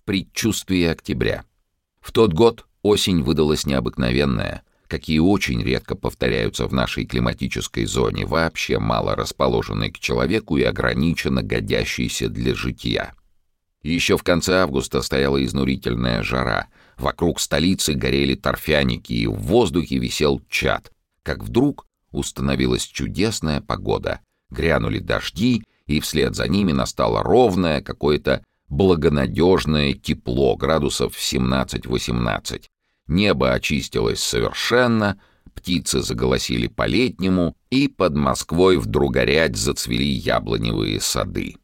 в предчувствии октября. В тот год осень выдалась необыкновенная, какие очень редко повторяются в нашей климатической зоне, вообще мало расположенной к человеку и ограниченно годящейся для жития. Еще в конце августа стояла изнурительная жара. Вокруг столицы горели торфяники, и в воздухе висел чад. Как вдруг установилась чудесная погода. Грянули дожди, и вслед за ними настало ровное, какое-то благонадежное тепло, градусов 17-18. Небо очистилось совершенно, птицы заголосили по-летнему, и под Москвой вдруг горять зацвели яблоневые сады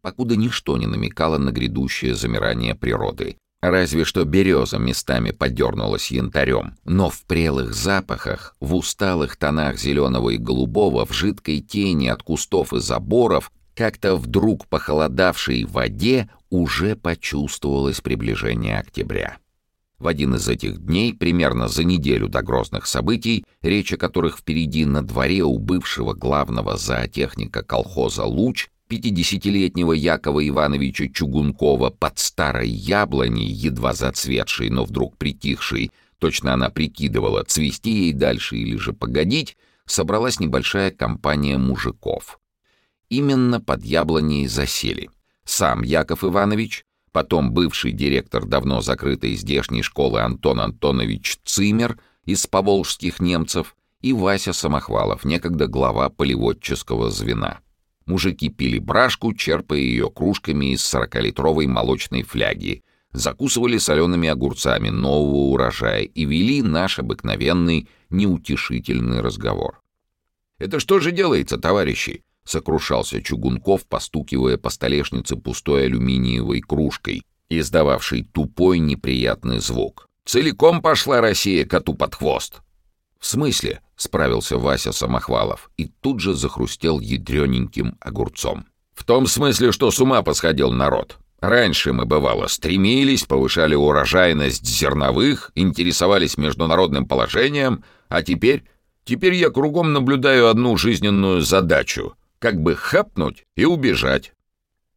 покуда ничто не намекало на грядущее замирание природы. Разве что береза местами подернулась янтарем, но в прелых запахах, в усталых тонах зеленого и голубого, в жидкой тени от кустов и заборов, как-то вдруг похолодавшей воде уже почувствовалось приближение октября. В один из этих дней, примерно за неделю до грозных событий, речь о которых впереди на дворе у бывшего главного зоотехника колхоза «Луч», пятидесятилетнего Якова Ивановича Чугункова под старой яблоней, едва зацветшей, но вдруг притихшей, точно она прикидывала, цвести ей дальше или же погодить, собралась небольшая компания мужиков. Именно под яблоней засели. Сам Яков Иванович, потом бывший директор давно закрытой здешней школы Антон Антонович Цимер из поволжских немцев и Вася Самохвалов, некогда глава полеводческого звена. Мужики пили брашку, черпая ее кружками из сорокалитровой молочной фляги, закусывали солеными огурцами нового урожая и вели наш обыкновенный неутешительный разговор. «Это что же делается, товарищи?» — сокрушался Чугунков, постукивая по столешнице пустой алюминиевой кружкой, издававшей тупой неприятный звук. «Целиком пошла Россия коту под хвост!» «В смысле?» — справился Вася Самохвалов и тут же захрустел ядрененьким огурцом. «В том смысле, что с ума посходил народ. Раньше мы, бывало, стремились, повышали урожайность зерновых, интересовались международным положением, а теперь... Теперь я кругом наблюдаю одну жизненную задачу — как бы хапнуть и убежать».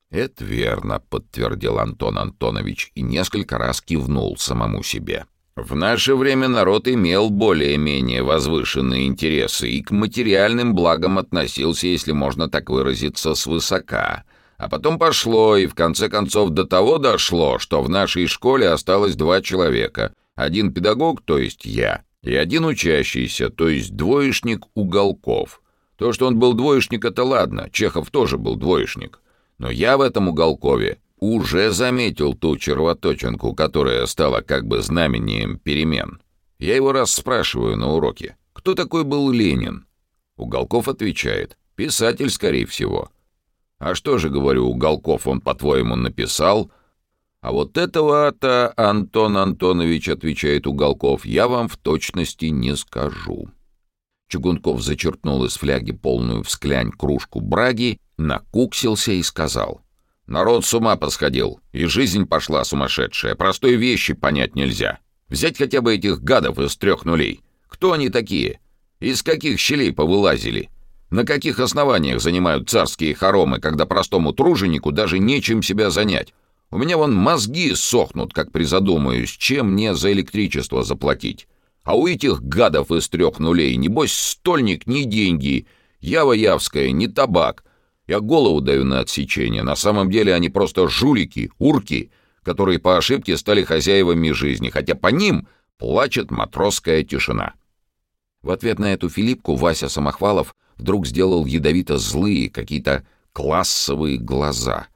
«Это верно», — подтвердил Антон Антонович и несколько раз кивнул самому себе. В наше время народ имел более-менее возвышенные интересы и к материальным благам относился, если можно так выразиться, свысока. А потом пошло, и в конце концов до того дошло, что в нашей школе осталось два человека. Один педагог, то есть я, и один учащийся, то есть двоечник Уголков. То, что он был двоечник, это ладно, Чехов тоже был двоечник. Но я в этом Уголкове уже заметил ту червоточинку, которая стала как бы знамением перемен. Я его раз спрашиваю на уроке, кто такой был Ленин? Уголков отвечает, писатель, скорее всего. А что же, говорю, Уголков он, по-твоему, написал? А вот этого-то, Антон Антонович, отвечает Уголков, я вам в точности не скажу. Чугунков зачерпнул из фляги полную всклянь кружку браги, накуксился и сказал. Народ с ума посходил, и жизнь пошла сумасшедшая. Простой вещи понять нельзя. Взять хотя бы этих гадов из трех нулей. Кто они такие? Из каких щелей повылазили? На каких основаниях занимают царские хоромы, когда простому труженику даже нечем себя занять? У меня вон мозги сохнут, как призадумаюсь, чем мне за электричество заплатить. А у этих гадов из трех нулей, небось, стольник ни деньги, ява явская, ни табак — я голову даю на отсечение. На самом деле они просто жулики, урки, которые по ошибке стали хозяевами жизни, хотя по ним плачет матросская тишина. В ответ на эту Филиппку Вася Самохвалов вдруг сделал ядовито злые, какие-то классовые глаза.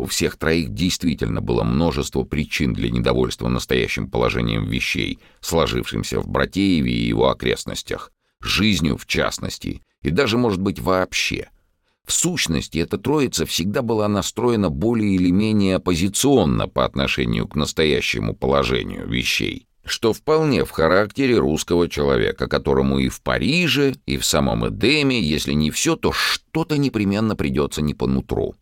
У всех троих действительно было множество причин для недовольства настоящим положением вещей, сложившимся в Братееве и его окрестностях, жизнью в частности, и даже, может быть, вообще — в сущности, эта троица всегда была настроена более или менее оппозиционно по отношению к настоящему положению вещей, что вполне в характере русского человека, которому и в Париже, и в самом Эдеме, если не все, то что-то непременно придется не по нутру.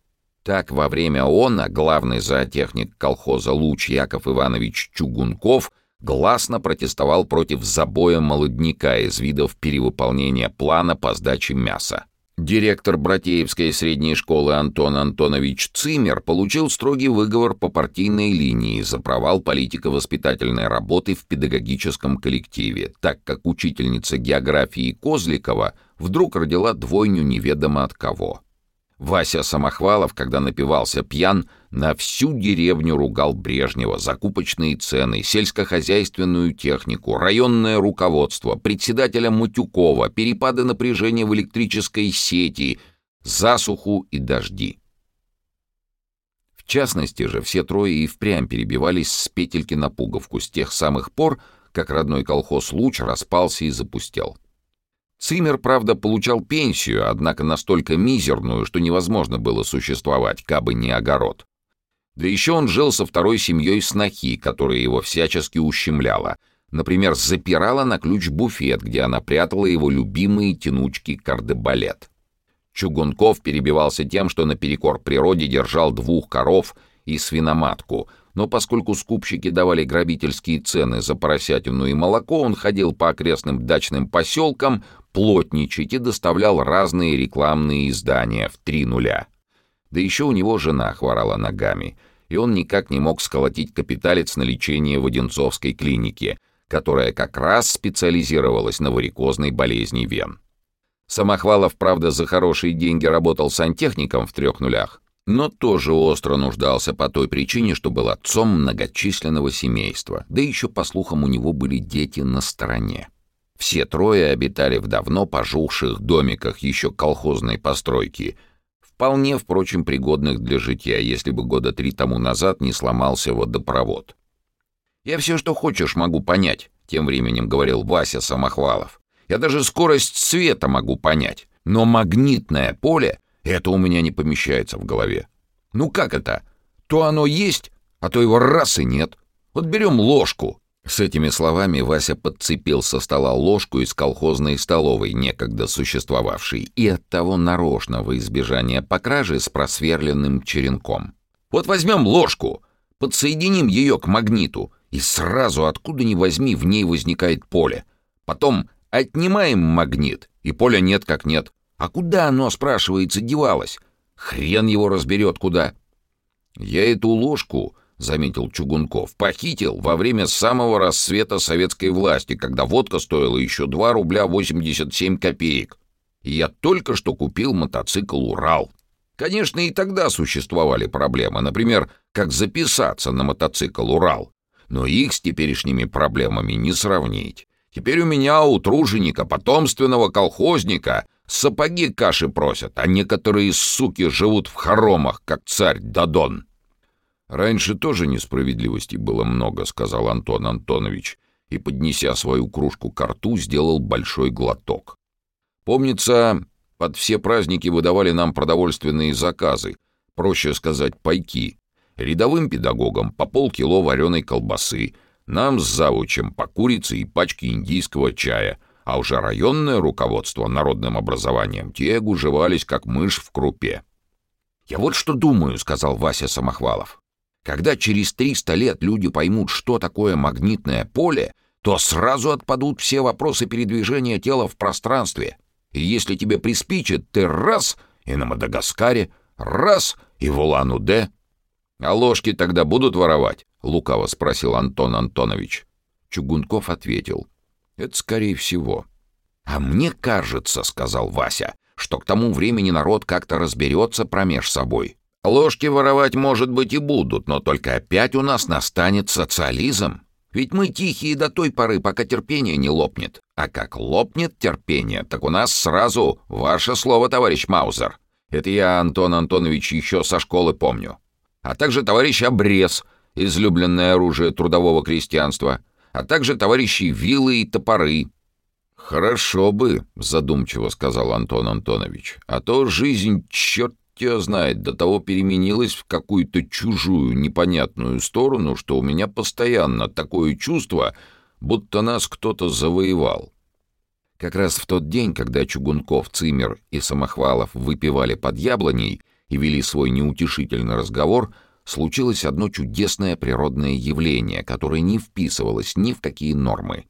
Так, во время ООНа главный зоотехник колхоза «Луч» Яков Иванович Чугунков гласно протестовал против забоя молодняка из видов перевыполнения плана по сдаче мяса. Директор Братеевской средней школы Антон Антонович Цимер получил строгий выговор по партийной линии за провал политико-воспитательной работы в педагогическом коллективе, так как учительница географии Козликова вдруг родила двойню неведомо от кого. Вася Самохвалов, когда напивался пьян, на всю деревню ругал Брежнева, закупочные цены, сельскохозяйственную технику, районное руководство, председателя Матюкова, перепады напряжения в электрической сети, засуху и дожди. В частности же, все трое и впрямь перебивались с петельки на пуговку с тех самых пор, как родной колхоз «Луч» распался и запустел. Цимер, правда, получал пенсию, однако настолько мизерную, что невозможно было существовать, кабы не огород. Да еще он жил со второй семьей снохи, которая его всячески ущемляла. Например, запирала на ключ буфет, где она прятала его любимые тянучки кардебалет. Чугунков перебивался тем, что наперекор природе держал двух коров и свиноматку — но поскольку скупщики давали грабительские цены за поросятину и молоко, он ходил по окрестным дачным поселкам плотничать и доставлял разные рекламные издания в три нуля. Да еще у него жена хворала ногами, и он никак не мог сколотить капиталец на лечение в Одинцовской клинике, которая как раз специализировалась на варикозной болезни вен. Самохвалов, правда, за хорошие деньги работал сантехником в трех нулях, но тоже остро нуждался по той причине, что был отцом многочисленного семейства, да еще, по слухам, у него были дети на стороне. Все трое обитали в давно пожухших домиках еще колхозной постройки, вполне, впрочем, пригодных для житья, если бы года три тому назад не сломался водопровод. «Я все, что хочешь, могу понять», — тем временем говорил Вася Самохвалов. «Я даже скорость света могу понять, но магнитное поле это у меня не помещается в голове. Ну как это? То оно есть, а то его раз и нет. Вот берем ложку. С этими словами Вася подцепил со стола ложку из колхозной столовой, некогда существовавшей, и оттого нарочно во избежание покражи с просверленным черенком. Вот возьмем ложку, подсоединим ее к магниту, и сразу откуда ни возьми в ней возникает поле. Потом отнимаем магнит, и поля нет как нет. А куда оно, спрашивается, девалось? Хрен его разберет куда. Я эту ложку, — заметил Чугунков, — похитил во время самого рассвета советской власти, когда водка стоила еще 2 рубля 87 копеек. И я только что купил мотоцикл «Урал». Конечно, и тогда существовали проблемы, например, как записаться на мотоцикл «Урал». Но их с теперешними проблемами не сравнить. Теперь у меня у труженика, потомственного колхозника, Сапоги каши просят, а некоторые суки живут в хоромах, как царь Дадон. Раньше тоже несправедливости было много, сказал Антон Антонович, и, поднеся свою кружку к рту, сделал большой глоток. Помнится, под все праздники выдавали нам продовольственные заказы, проще сказать, пайки. Рядовым педагогам по полкило вареной колбасы, нам с завучем по курице и пачке индийского чая — а уже районное руководство народным образованием те гужевались, как мышь в крупе. «Я вот что думаю», — сказал Вася Самохвалов. «Когда через 300 лет люди поймут, что такое магнитное поле, то сразу отпадут все вопросы передвижения тела в пространстве. И если тебе приспичит, ты раз — и на Мадагаскаре, раз — и в Улан-Удэ». «А ложки тогда будут воровать?» — лукаво спросил Антон Антонович. Чугунков ответил — это скорее всего. «А мне кажется, — сказал Вася, — что к тому времени народ как-то разберется промеж собой. Ложки воровать, может быть, и будут, но только опять у нас настанет социализм. Ведь мы тихие до той поры, пока терпение не лопнет. А как лопнет терпение, так у нас сразу ваше слово, товарищ Маузер. Это я, Антон Антонович, еще со школы помню. А также товарищ Обрез, излюбленное оружие трудового крестьянства а также товарищи вилы и топоры». «Хорошо бы», — задумчиво сказал Антон Антонович, «а то жизнь, черт тебя знает, до того переменилась в какую-то чужую, непонятную сторону, что у меня постоянно такое чувство, будто нас кто-то завоевал». Как раз в тот день, когда Чугунков, Цимер и Самохвалов выпивали под яблоней и вели свой неутешительный разговор — случилось одно чудесное природное явление, которое не вписывалось ни в какие нормы.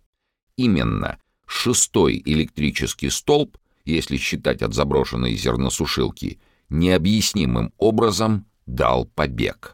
Именно шестой электрический столб если считать от заброшенной зерносушилки, необъяснимым образом дал побег.